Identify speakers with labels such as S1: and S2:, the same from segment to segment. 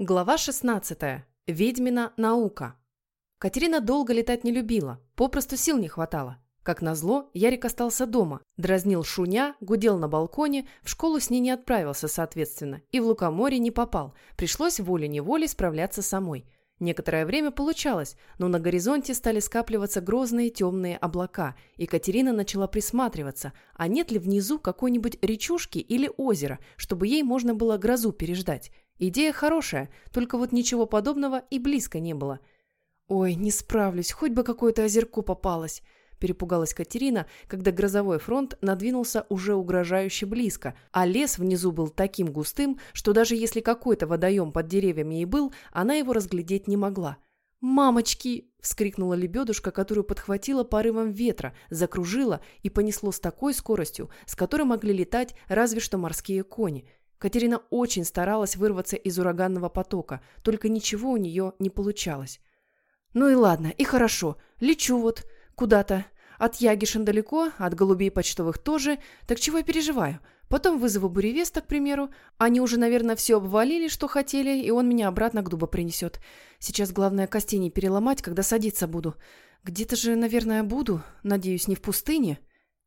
S1: Глава 16. Ведьмина наука. Катерина долго летать не любила, попросту сил не хватало. Как назло, Ярик остался дома, дразнил шуня, гудел на балконе, в школу с ней не отправился, соответственно, и в Лукоморье не попал, пришлось волей-неволей справляться самой. Некоторое время получалось, но на горизонте стали скапливаться грозные темные облака, и Катерина начала присматриваться, а нет ли внизу какой-нибудь речушки или озера, чтобы ей можно было грозу переждать. Идея хорошая, только вот ничего подобного и близко не было. «Ой, не справлюсь, хоть бы какое-то озерко попалось», – перепугалась Катерина, когда грозовой фронт надвинулся уже угрожающе близко, а лес внизу был таким густым, что даже если какой-то водоем под деревьями и был, она его разглядеть не могла. «Мамочки!» – вскрикнула лебедушка, которую подхватила порывом ветра, закружила и понесло с такой скоростью, с которой могли летать разве что морские кони – Катерина очень старалась вырваться из ураганного потока, только ничего у нее не получалось. «Ну и ладно, и хорошо. Лечу вот куда-то. От Ягишин далеко, от голубей почтовых тоже. Так чего я переживаю? Потом вызову буревеста, к примеру. Они уже, наверное, все обвалили, что хотели, и он меня обратно к дуба принесет. Сейчас главное костей не переломать, когда садиться буду. Где-то же, наверное, буду. Надеюсь, не в пустыне».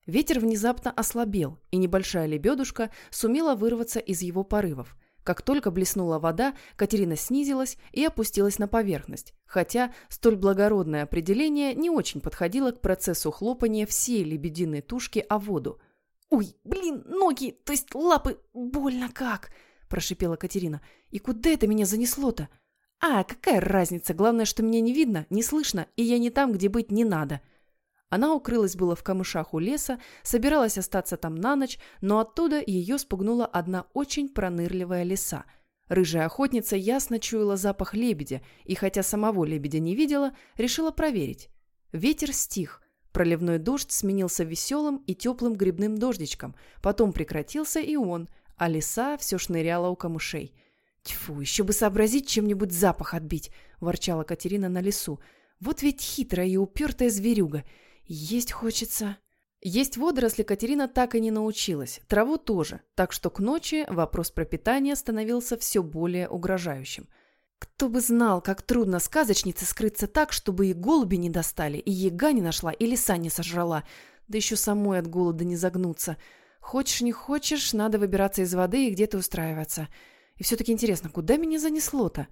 S1: Ветер внезапно ослабел, и небольшая лебедушка сумела вырваться из его порывов. Как только блеснула вода, Катерина снизилась и опустилась на поверхность, хотя столь благородное определение не очень подходило к процессу хлопания всей лебединой тушки о воду. «Ой, блин, ноги, то есть лапы, больно как!» – прошипела Катерина. «И куда это меня занесло-то?» «А, какая разница, главное, что меня не видно, не слышно, и я не там, где быть не надо!» Она укрылась было в камышах у леса, собиралась остаться там на ночь, но оттуда ее спугнула одна очень пронырливая лиса. Рыжая охотница ясно чуяла запах лебедя, и хотя самого лебедя не видела, решила проверить. Ветер стих, проливной дождь сменился веселым и теплым грибным дождичком, потом прекратился и он, а лиса все шныряла у камышей. «Тьфу, еще бы сообразить чем-нибудь запах отбить!» – ворчала Катерина на лесу. «Вот ведь хитрая и упертая зверюга!» Есть хочется. Есть водоросли Катерина так и не научилась, траву тоже, так что к ночи вопрос про питание становился все более угрожающим. Кто бы знал, как трудно сказочнице скрыться так, чтобы и голуби не достали, и яга не нашла, и лиса не сожрала, да еще самой от голода не загнуться. Хочешь не хочешь, надо выбираться из воды и где-то устраиваться. И все-таки интересно, куда меня занесло-то?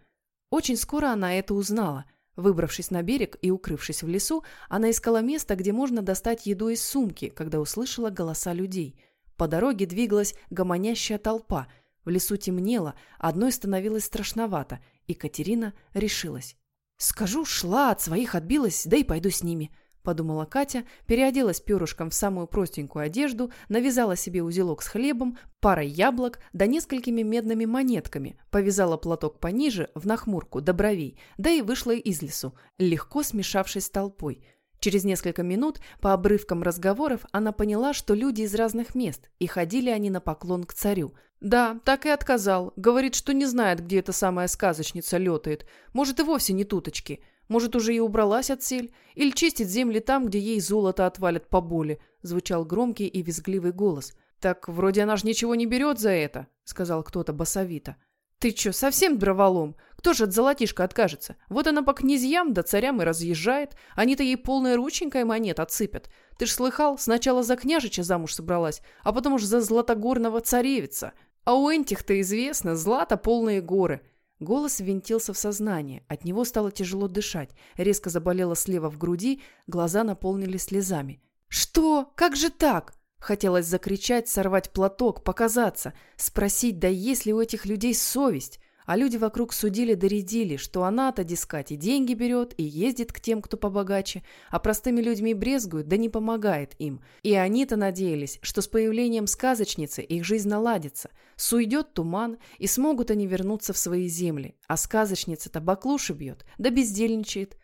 S1: Очень скоро она это узнала – Выбравшись на берег и укрывшись в лесу, она искала место, где можно достать еду из сумки, когда услышала голоса людей. По дороге двигалась гомонящая толпа. В лесу темнело, одной становилось страшновато, и Катерина решилась. «Скажу, шла, от своих отбилась, да и пойду с ними», подумала Катя, переоделась перышком в самую простенькую одежду, навязала себе узелок с хлебом, парой яблок да несколькими медными монетками, повязала платок пониже, в нахмурку, до бровей, да и вышла из лесу, легко смешавшись с толпой. Через несколько минут по обрывкам разговоров она поняла, что люди из разных мест, и ходили они на поклон к царю. Да, так и отказал. Говорит, что не знает, где эта самая сказочница летает. Может, и вовсе не туточки. Может, уже и убралась от сель? Или чистит земли там, где ей золото отвалят по боли?» Звучал громкий и визгливый голос. «Так вроде она ж ничего не берет за это», — сказал кто-то басовито. «Ты чё, совсем дроволом? Кто же от золотишка откажется? Вот она по князьям да царям и разъезжает. Они-то ей полной рученькой монет отсыпят. Ты ж слыхал, сначала за княжича замуж собралась, а потом уж за златогорного царевица. А у этих-то известно, злато полные горы. Голос ввинтился в сознание, от него стало тяжело дышать, резко заболело слева в груди, глаза наполнились слезами. «Что? Как же так?» Хотелось закричать, сорвать платок, показаться, спросить, да есть ли у этих людей совесть. А люди вокруг судили доредили, что она-то, дескать, и деньги берет, и ездит к тем, кто побогаче, а простыми людьми брезгует, да не помогает им. И они-то надеялись, что с появлением сказочницы их жизнь наладится, суйдет туман, и смогут они вернуться в свои земли. А сказочница-то баклуши бьет, да бездельничает.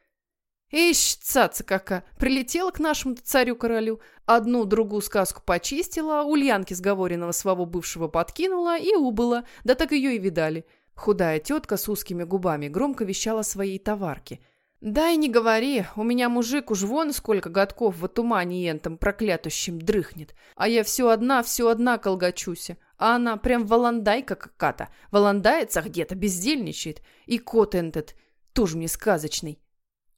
S1: Ищ, цаца кака, прилетела к нашему царю-королю, одну другую сказку почистила, ульянки сговоренного своего бывшего подкинула и убыла, да так ее и видали. Худая тетка с узкими губами громко вещала своей товарке. «Дай не говори, у меня мужик уж вон сколько годков в тумане ентом проклятущим дрыхнет, а я все одна, все одна колгачуся, А она прям валандайка какая-то. Валандается где-то, бездельничает. И кот этот тоже мне сказочный.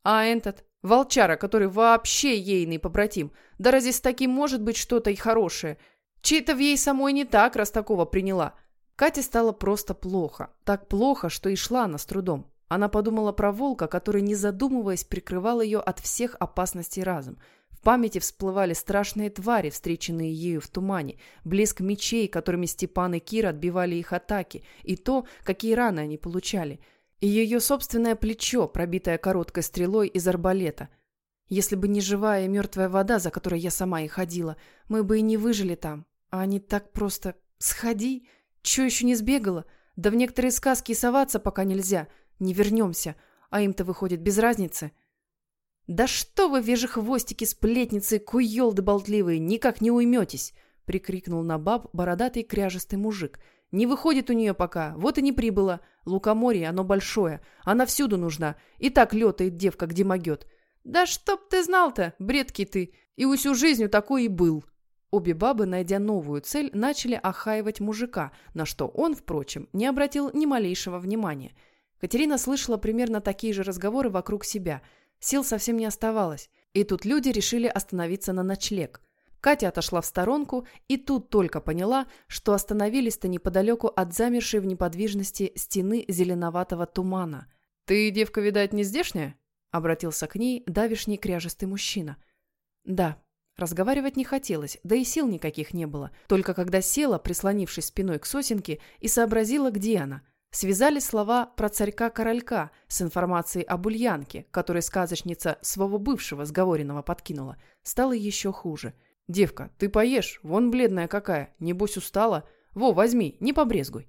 S1: А этот, волчара, который вообще ейный побратим. Да разве с таким может быть что-то и хорошее? Чей-то в ей самой не так, раз такого приняла. Кате стало просто плохо. Так плохо, что и шла она с трудом. Она подумала про волка, который, не задумываясь, прикрывал ее от всех опасностей разом – памяти всплывали страшные твари, встреченные ею в тумане, блеск мечей, которыми Степан и Кира отбивали их атаки, и то, какие раны они получали, и ее собственное плечо, пробитое короткой стрелой из арбалета. Если бы не живая и мертвая вода, за которой я сама и ходила, мы бы и не выжили там. А они так просто «сходи». Че еще не сбегала? Да в некоторые сказки соваться пока нельзя. Не вернемся. А им-то выходит без разницы. «Да что вы, вежехвостики, сплетницы, куелды болтливые, никак не уйметесь!» — прикрикнул на баб бородатый кряжестый мужик. «Не выходит у нее пока, вот и не прибыла. Лукоморье, оно большое, она всюду нужна. И так летает девка, где могет. Да чтоб ты знал-то, бредкий ты, и усю жизнью такой и был!» Обе бабы, найдя новую цель, начали охаивать мужика, на что он, впрочем, не обратил ни малейшего внимания. Катерина слышала примерно такие же разговоры вокруг себя — Сил совсем не оставалось, и тут люди решили остановиться на ночлег. Катя отошла в сторонку и тут только поняла, что остановились-то неподалеку от замершей в неподвижности стены зеленоватого тумана. «Ты, девка, видать, не здешняя?» — обратился к ней давишний кряжестый мужчина. «Да». Разговаривать не хотелось, да и сил никаких не было. Только когда села, прислонившись спиной к сосенке, и сообразила, где она — Связали слова про царька-королька с информацией об Ульянке, которой сказочница своего бывшего сговоренного подкинула. Стало еще хуже. «Девка, ты поешь, вон бледная какая, небось устала. Во, возьми, не побрезгуй».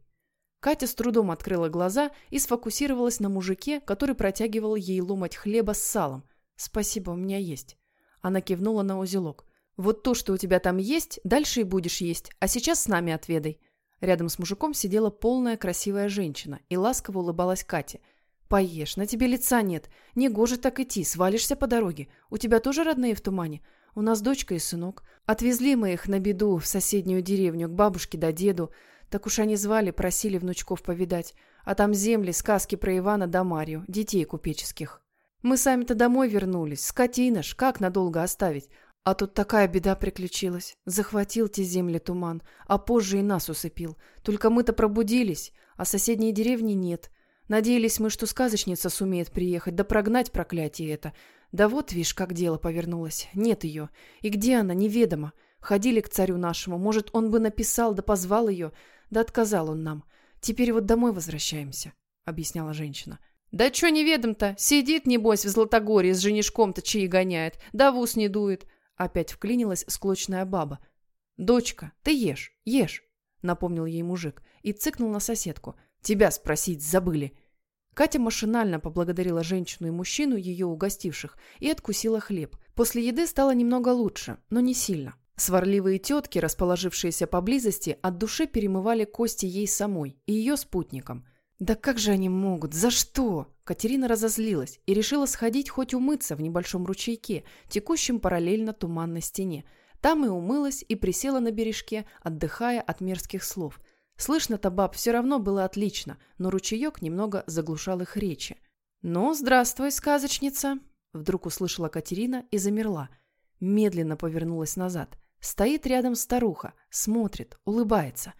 S1: Катя с трудом открыла глаза и сфокусировалась на мужике, который протягивал ей ломать хлеба с салом. «Спасибо, у меня есть». Она кивнула на узелок. «Вот то, что у тебя там есть, дальше и будешь есть, а сейчас с нами отведай». Рядом с мужиком сидела полная красивая женщина и ласково улыбалась Кате. «Поешь, на тебе лица нет. Негоже так идти, свалишься по дороге. У тебя тоже родные в тумане? У нас дочка и сынок. Отвезли мы их на беду в соседнюю деревню, к бабушке да деду. Так уж они звали, просили внучков повидать. А там земли, сказки про Ивана да Марию, детей купеческих. Мы сами-то домой вернулись. Скотина как надолго оставить? А тут такая беда приключилась. Захватил те земли туман, а позже и нас усыпил. Только мы-то пробудились, а соседней деревни нет. Надеялись мы, что сказочница сумеет приехать, да прогнать проклятие это. Да вот, видишь, как дело повернулось. Нет ее. И где она, неведомо. Ходили к царю нашему. Может, он бы написал, да позвал ее. Да отказал он нам. Теперь вот домой возвращаемся, — объясняла женщина. «Да чё неведом-то? Сидит, небось, в Златогорье с женишком-то чьи гоняет, да в ус не дует. Опять вклинилась склочная баба. «Дочка, ты ешь, ешь», — напомнил ей мужик и цыкнул на соседку. «Тебя спросить забыли». Катя машинально поблагодарила женщину и мужчину, ее угостивших, и откусила хлеб. После еды стало немного лучше, но не сильно. Сварливые тетки, расположившиеся поблизости, от души перемывали кости ей самой и ее спутникам. «Да как же они могут? За что?» Катерина разозлилась и решила сходить хоть умыться в небольшом ручейке, текущем параллельно туманной стене. Там и умылась, и присела на бережке, отдыхая от мерзких слов. Слышно-то баб все равно было отлично, но ручеек немного заглушал их речи. «Ну, здравствуй, сказочница!» Вдруг услышала Катерина и замерла. Медленно повернулась назад. Стоит рядом старуха, смотрит, улыбается.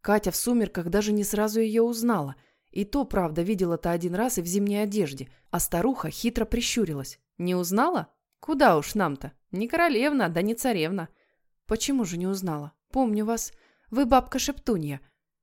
S1: Катя в сумерках даже не сразу ее узнала – и то, правда, видела-то один раз и в зимней одежде, а старуха хитро прищурилась. «Не узнала? Куда уж нам-то? Не королевна, да не царевна». «Почему же не узнала? Помню вас. Вы бабка Шептунья».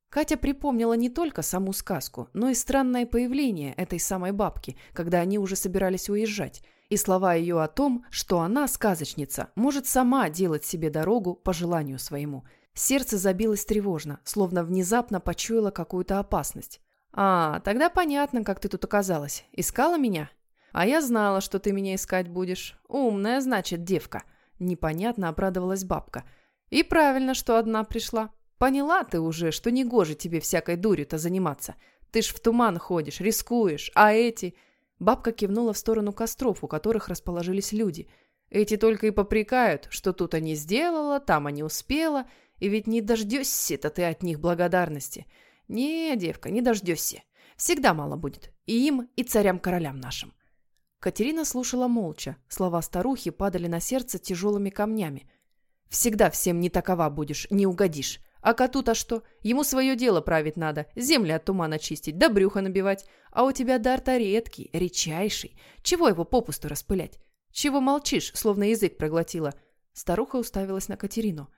S1: Катя припомнила не только саму сказку, но и странное появление этой самой бабки, когда они уже собирались уезжать, и слова ее о том, что она, сказочница, может сама делать себе дорогу по желанию своему. Сердце забилось тревожно, словно внезапно почуяло какую-то опасность. «А, тогда понятно, как ты тут оказалась. Искала меня?» «А я знала, что ты меня искать будешь. Умная, значит, девка». Непонятно обрадовалась бабка. «И правильно, что одна пришла. Поняла ты уже, что не гоже тебе всякой дурью-то заниматься. Ты ж в туман ходишь, рискуешь, а эти...» Бабка кивнула в сторону костров, у которых расположились люди. «Эти только и попрекают, что тут они сделала, там они успела, И ведь не дождешься-то ты от них благодарности. Не, девка, не дождешься. Всегда мало будет. И им, и царям-королям нашим. Катерина слушала молча. Слова старухи падали на сердце тяжелыми камнями. «Всегда всем не такова будешь, не угодишь. А коту-то что? Ему свое дело править надо, земли от тумана чистить, да брюха набивать. А у тебя дар-то редкий, редчайший. Чего его попусту распылять? Чего молчишь, словно язык проглотила?» Старуха уставилась на Катерину.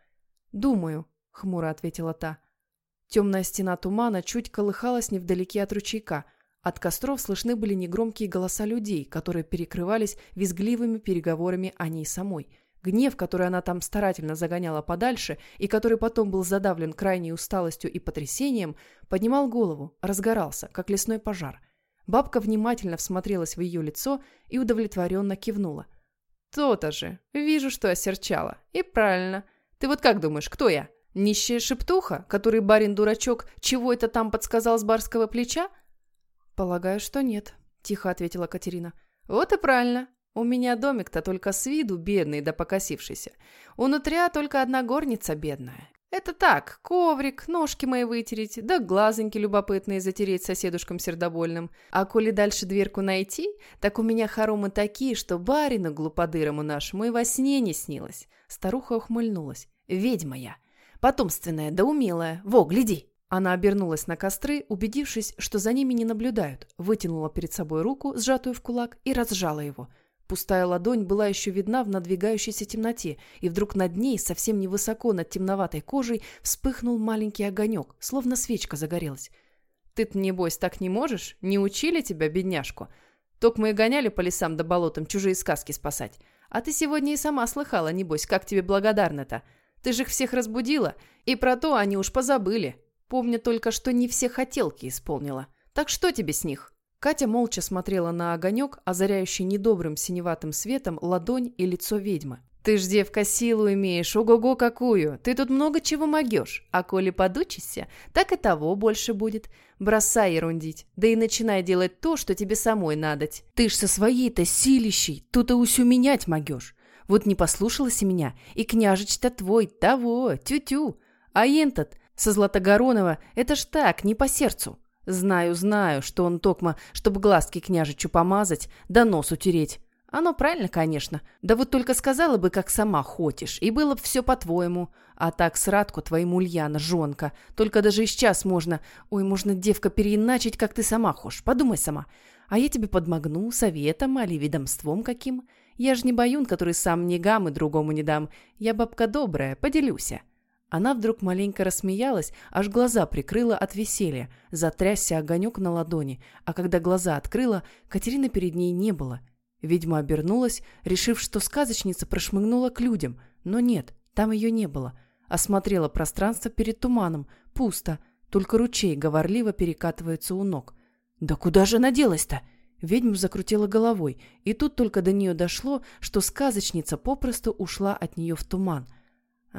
S1: «Думаю», — хмуро ответила та. Темная стена тумана чуть колыхалась невдалеке от ручейка. От костров слышны были негромкие голоса людей, которые перекрывались визгливыми переговорами о ней самой — Гнев, который она там старательно загоняла подальше и который потом был задавлен крайней усталостью и потрясением, поднимал голову, разгорался, как лесной пожар. Бабка внимательно всмотрелась в ее лицо и удовлетворенно кивнула. «То-то же. Вижу, что осерчала. И правильно. Ты вот как думаешь, кто я? Нищая шептуха, который барин-дурачок чего это там подсказал с барского плеча?» «Полагаю, что нет», — тихо ответила Катерина. «Вот и правильно. У меня домик-то только с виду бедный да покосившийся. Унутря только одна горница бедная. Это так, коврик, ножки мои вытереть, да глазоньки любопытные затереть соседушкам сердобольным. А коли дальше дверку найти, так у меня хоромы такие, что барину глуподырому нашему и во сне не снилось. Старуха ухмыльнулась. Ведьма я. Потомственная да умелая. Во, гляди. Она обернулась на костры, убедившись, что за ними не наблюдают, вытянула перед собой руку, сжатую в кулак, и разжала его – Пустая ладонь была еще видна в надвигающейся темноте, и вдруг над ней, совсем невысоко над темноватой кожей, вспыхнул маленький огонек, словно свечка загорелась. «Ты-то, небось, так не можешь? Не учили тебя, бедняжку? Только мы и гоняли по лесам да болотам чужие сказки спасать. А ты сегодня и сама слыхала, небось, как тебе благодарна-то. Ты же их всех разбудила, и про то они уж позабыли. Помню только, что не все хотелки исполнила. Так что тебе с них?» Катя молча смотрела на огонек, озаряющий недобрым синеватым светом ладонь и лицо ведьмы. «Ты ж, девка, силу имеешь, ого-го какую! Ты тут много чего могешь, а коли подучишься, так и того больше будет. Бросай ерундить, да и начинай делать то, что тебе самой надоть. Ты ж со своей-то силищей тут и усю менять могешь. Вот не послушалась меня, и княжич-то твой, того, тю-тю. А этот, со Златогоронова, это ж так, не по сердцу. Знаю, знаю, что он токма, чтобы глазки княжичу помазать, да нос утереть. Оно правильно, конечно. Да вот только сказала бы, как сама хочешь, и было бы все по-твоему. А так срадку твоему Ульяна, жонка. Только даже и сейчас можно... Ой, можно, девка, переиначить, как ты сама хочешь. Подумай сама. А я тебе подмогну советом али ведомством каким. Я ж не баюн, который сам не гам и другому не дам. Я бабка добрая, поделюся. Она вдруг маленько рассмеялась, аж глаза прикрыла от веселья, затрясся огонек на ладони, а когда глаза открыла, Катерины перед ней не было. Ведьма обернулась, решив, что сказочница прошмыгнула к людям, но нет, там ее не было. Осмотрела пространство перед туманом, пусто, только ручей говорливо перекатывается у ног. «Да куда же она делась-то?» Ведьма закрутила головой, и тут только до нее дошло, что сказочница попросту ушла от нее в туман –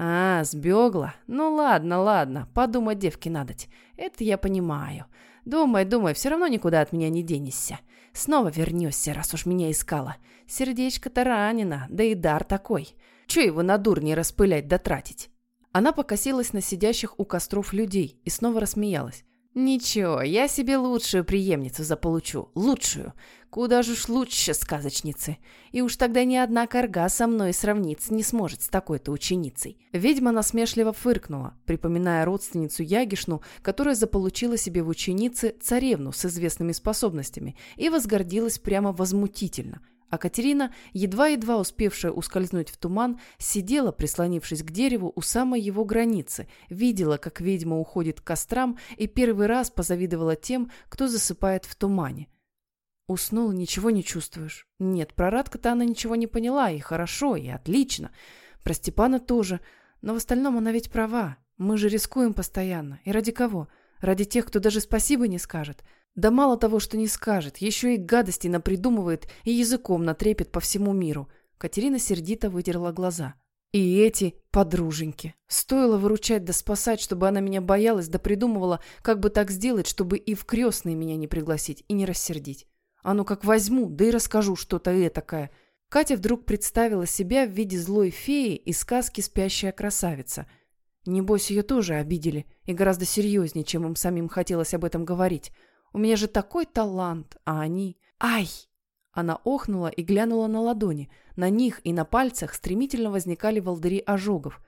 S1: «А, сбегла? Ну ладно, ладно, подумать девке надоть. Это я понимаю. Думай, думай, все равно никуда от меня не денешься. Снова вернешься, раз уж меня искала. Сердечко-то ранено, да и дар такой. Че его на дур не распылять да тратить?» Она покосилась на сидящих у костров людей и снова рассмеялась. «Ничего, я себе лучшую преемницу заполучу. Лучшую. Куда же уж лучше сказочницы. И уж тогда ни одна корга со мной сравниться не сможет с такой-то ученицей». Ведьма насмешливо фыркнула, припоминая родственницу Ягишну, которая заполучила себе в ученице царевну с известными способностями и возгордилась прямо возмутительно – а Катерина, едва-едва успевшая ускользнуть в туман, сидела, прислонившись к дереву у самой его границы, видела, как ведьма уходит к кострам и первый раз позавидовала тем, кто засыпает в тумане. Уснула, ничего не чувствуешь. Нет, про Радка-то она ничего не поняла, и хорошо, и отлично. Про Степана тоже. Но в остальном она ведь права. Мы же рискуем постоянно. И ради кого? Ради тех, кто даже спасибо не скажет. Да мало того, что не скажет, еще и гадости напридумывает и языком натрепет по всему миру. Катерина сердито вытерла глаза. И эти подруженьки. Стоило выручать да спасать, чтобы она меня боялась, да придумывала, как бы так сделать, чтобы и в крестные меня не пригласить и не рассердить. А ну как возьму, да и расскажу что-то этакое. Катя вдруг представила себя в виде злой феи из сказки «Спящая красавица». Небось, ее тоже обидели, и гораздо серьезнее, чем им самим хотелось об этом говорить. У меня же такой талант, а они... Ай! Она охнула и глянула на ладони. На них и на пальцах стремительно возникали волдыри ожогов.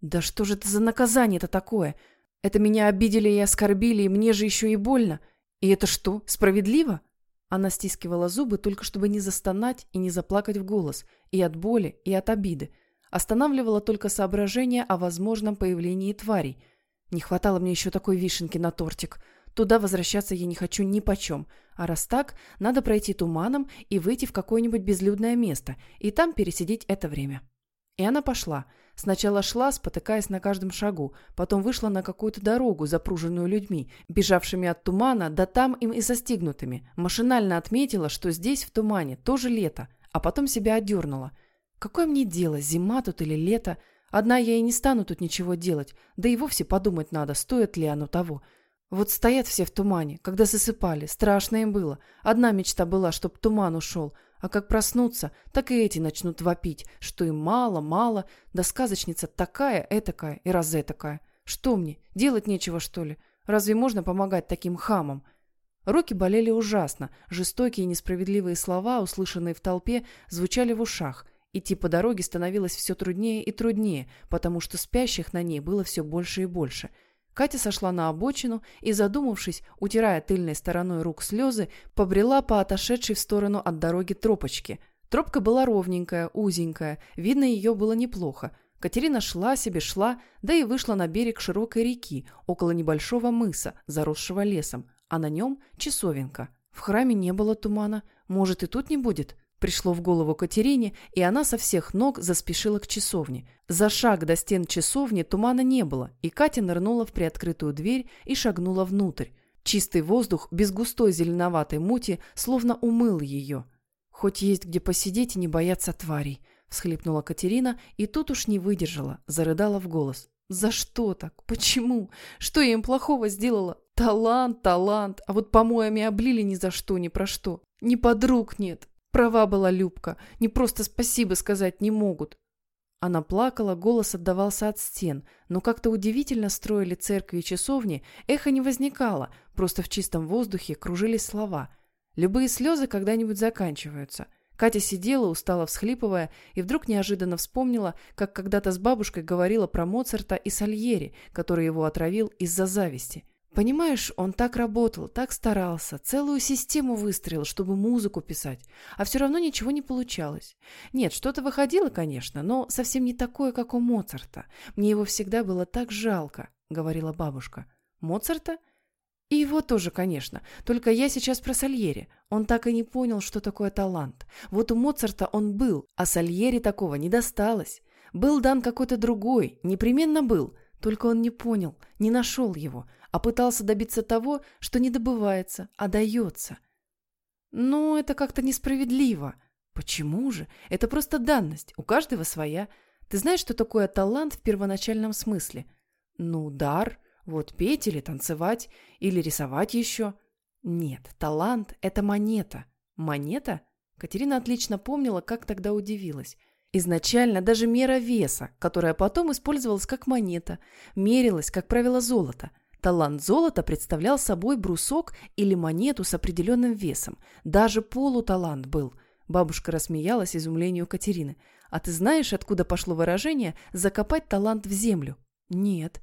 S1: «Да что же это за наказание-то такое? Это меня обидели и оскорбили, и мне же еще и больно. И это что, справедливо?» Она стискивала зубы, только чтобы не застонать и не заплакать в голос, и от боли, и от обиды. Останавливала только соображение о возможном появлении тварей. Не хватало мне еще такой вишенки на тортик. Туда возвращаться я не хочу ни почем. А раз так, надо пройти туманом и выйти в какое-нибудь безлюдное место, и там пересидеть это время. И она пошла. Сначала шла, спотыкаясь на каждом шагу, потом вышла на какую-то дорогу, запруженную людьми, бежавшими от тумана, да там им и застигнутыми. Машинально отметила, что здесь, в тумане, тоже лето, а потом себя отдернула. Какое мне дело, зима тут или лето? Одна я и не стану тут ничего делать, да и вовсе подумать надо, стоит ли оно того. Вот стоят все в тумане, когда засыпали, страшно им было. Одна мечта была, чтоб туман ушел, а как проснутся, так и эти начнут вопить, что им мало, мало, да сказочница такая, этакая и раз этакая. Что мне, делать нечего, что ли? Разве можно помогать таким хамам? Руки болели ужасно, жестокие и несправедливые слова, услышанные в толпе, звучали в ушах. Идти по дороге становилось все труднее и труднее, потому что спящих на ней было все больше и больше – Катя сошла на обочину и, задумавшись, утирая тыльной стороной рук слезы, побрела по отошедшей в сторону от дороги тропочке. Тропка была ровненькая, узенькая, видно ее было неплохо. Катерина шла себе, шла, да и вышла на берег широкой реки, около небольшого мыса, заросшего лесом, а на нем часовенка. В храме не было тумана, может и тут не будет? Пришло в голову Катерине, и она со всех ног заспешила к часовне. За шаг до стен часовни тумана не было, и Катя нырнула в приоткрытую дверь и шагнула внутрь. Чистый воздух, без густой зеленоватой мути, словно умыл ее. «Хоть есть где посидеть и не бояться тварей», — всхлипнула Катерина, и тут уж не выдержала, зарыдала в голос. «За что так? Почему? Что я им плохого сделала? Талант, талант, а вот помоями облили ни за что, ни про что. Ни подруг нет, Права была Любка, не просто спасибо сказать не могут. Она плакала, голос отдавался от стен, но как-то удивительно строили церкви и часовни, эхо не возникало, просто в чистом воздухе кружились слова. Любые слезы когда-нибудь заканчиваются. Катя сидела, устало всхлипывая, и вдруг неожиданно вспомнила, как когда-то с бабушкой говорила про Моцарта и Сальери, который его отравил из-за зависти – Понимаешь, он так работал, так старался, целую систему выстроил, чтобы музыку писать, а все равно ничего не получалось. Нет, что-то выходило, конечно, но совсем не такое, как у Моцарта. Мне его всегда было так жалко, говорила бабушка. Моцарта? И его тоже, конечно. Только я сейчас про Сальери. Он так и не понял, что такое талант. Вот у Моцарта он был, а Сальери такого не досталось. Был дан какой-то другой, непременно был. Только он не понял, не нашел его, а пытался добиться того, что не добывается, а дается. Но это как-то несправедливо. Почему же? Это просто данность, у каждого своя. Ты знаешь, что такое талант в первоначальном смысле? Ну, дар, вот петь или танцевать, или рисовать еще. Нет, талант – это монета. Монета? Катерина отлично помнила, как тогда удивилась. Изначально даже мера веса, которая потом использовалась как монета, мерилась, как правило, золото – Талант золота представлял собой брусок или монету с определенным весом. Даже полуталант был. Бабушка рассмеялась изумлению Катерины. «А ты знаешь, откуда пошло выражение «закопать талант в землю»?» «Нет».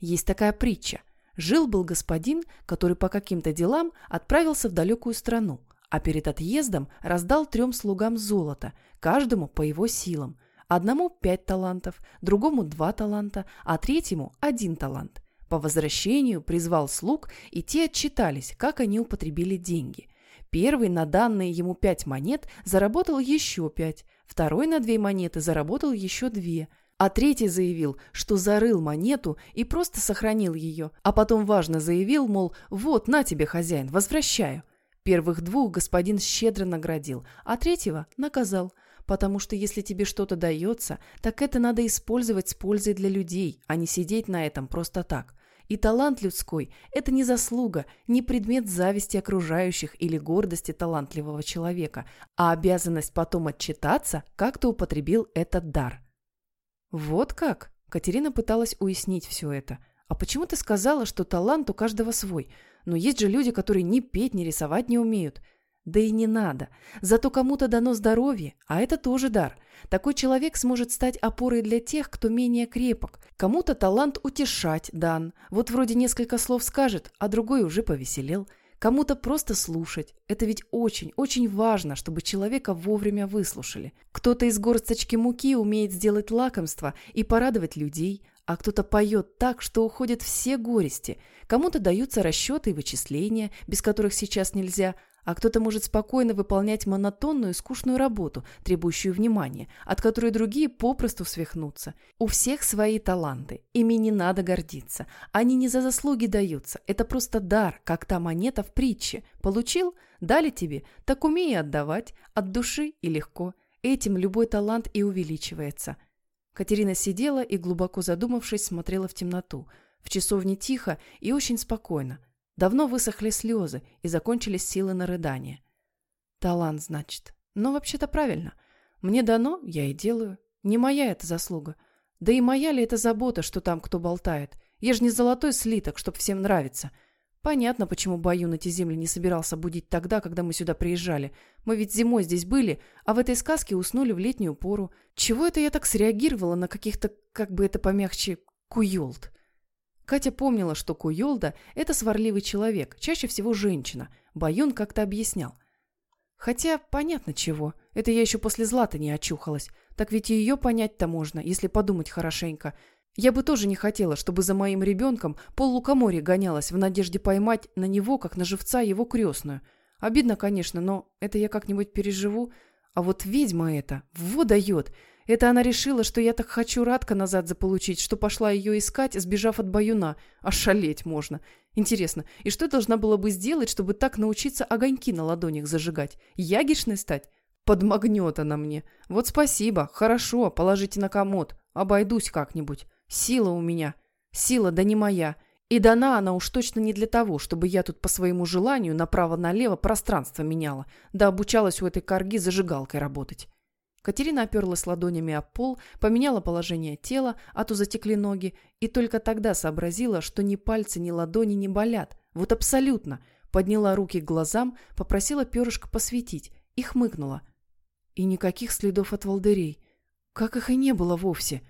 S1: Есть такая притча. Жил-был господин, который по каким-то делам отправился в далекую страну, а перед отъездом раздал трем слугам золото, каждому по его силам. Одному пять талантов, другому два таланта, а третьему один талант. По возвращению призвал слуг, и те отчитались, как они употребили деньги. Первый на данные ему пять монет заработал еще пять, второй на две монеты заработал еще две, а третий заявил, что зарыл монету и просто сохранил ее, а потом важно заявил, мол, вот, на тебе, хозяин, возвращаю. Первых двух господин щедро наградил, а третьего наказал – потому что если тебе что-то дается, так это надо использовать с пользой для людей, а не сидеть на этом просто так. И талант людской – это не заслуга, не предмет зависти окружающих или гордости талантливого человека, а обязанность потом отчитаться, как ты употребил этот дар. «Вот как?» Катерина пыталась уяснить все это. «А почему ты сказала, что талант у каждого свой? Но есть же люди, которые ни петь, ни рисовать не умеют». Да и не надо. Зато кому-то дано здоровье, а это тоже дар. Такой человек сможет стать опорой для тех, кто менее крепок. Кому-то талант утешать дан. Вот вроде несколько слов скажет, а другой уже повеселел. Кому-то просто слушать. Это ведь очень, очень важно, чтобы человека вовремя выслушали. Кто-то из горсточки муки умеет сделать лакомство и порадовать людей, а кто-то поет так, что уходят все горести. Кому-то даются расчеты и вычисления, без которых сейчас нельзя, а кто-то может спокойно выполнять монотонную скучную работу, требующую внимания, от которой другие попросту свихнутся. У всех свои таланты, ими не надо гордиться. Они не за заслуги даются, это просто дар, как та монета в притче. Получил? Дали тебе? Так умей отдавать, от души и легко. Этим любой талант и увеличивается. Катерина сидела и, глубоко задумавшись, смотрела в темноту. В часовне тихо и очень спокойно. Давно высохли слезы и закончились силы на рыдание. Талант, значит. Но вообще-то правильно. Мне дано, я и делаю. Не моя это заслуга. Да и моя ли это забота, что там кто болтает? Я же не золотой слиток, чтоб всем нравиться. Понятно, почему Баюн эти земли не собирался будить тогда, когда мы сюда приезжали. Мы ведь зимой здесь были, а в этой сказке уснули в летнюю пору. Чего это я так среагировала на каких-то, как бы это помягче, куёлт? Катя помнила, что Куйолда – это сварливый человек, чаще всего женщина. Баюн как-то объяснял. Хотя, понятно чего. Это я еще после Злата не очухалась. Так ведь и ее понять-то можно, если подумать хорошенько. Я бы тоже не хотела, чтобы за моим ребенком пол лукоморья гонялась в надежде поймать на него, как на живца, его крестную. Обидно, конечно, но это я как-нибудь переживу. А вот ведьма эта, во дает – это она решила, что я так хочу Радка назад заполучить, что пошла ее искать, сбежав от баюна. Ошалеть можно. Интересно, и что должна была бы сделать, чтобы так научиться огоньки на ладонях зажигать? Ягишной стать? Подмагнет она мне. Вот спасибо, хорошо, положите на комод. Обойдусь как-нибудь. Сила у меня. Сила, да не моя. И дана она уж точно не для того, чтобы я тут по своему желанию направо-налево пространство меняла, да обучалась у этой корги зажигалкой работать. Катерина оперлась ладонями о пол, поменяла положение тела, а то затекли ноги, и только тогда сообразила, что ни пальцы, ни ладони не болят. Вот абсолютно. Подняла руки к глазам, попросила перышко посветить и хмыкнула. И никаких следов от волдырей. Как их и не было вовсе.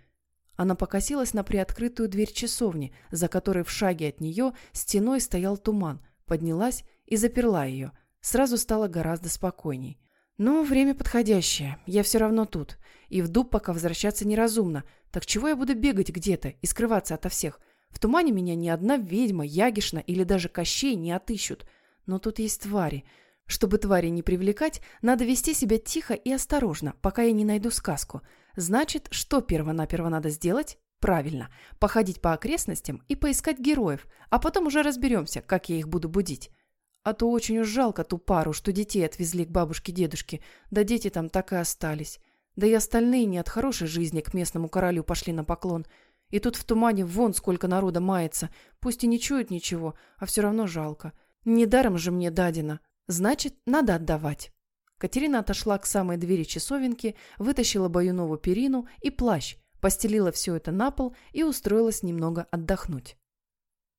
S1: Она покосилась на приоткрытую дверь часовни, за которой в шаге от нее стеной стоял туман, поднялась и заперла ее. Сразу стало гораздо спокойней. Но время подходящее, я все равно тут. И в дуб пока возвращаться неразумно. Так чего я буду бегать где-то и скрываться ото всех? В тумане меня ни одна ведьма, Ягишна или даже Кощей не отыщут. Но тут есть твари. Чтобы твари не привлекать, надо вести себя тихо и осторожно, пока я не найду сказку. Значит, что перво-наперво надо сделать? Правильно, походить по окрестностям и поискать героев, а потом уже разберемся, как я их буду будить. А то очень уж жалко ту пару, что детей отвезли к бабушке-дедушке, да дети там так и остались. Да и остальные не от хорошей жизни к местному королю пошли на поклон. И тут в тумане вон сколько народа мается, пусть и не чуют ничего, а все равно жалко. Недаром же мне дадено. Значит, надо отдавать. Катерина отошла к самой двери часовенки, вытащила баюнову перину и плащ, постелила все это на пол и устроилась немного отдохнуть.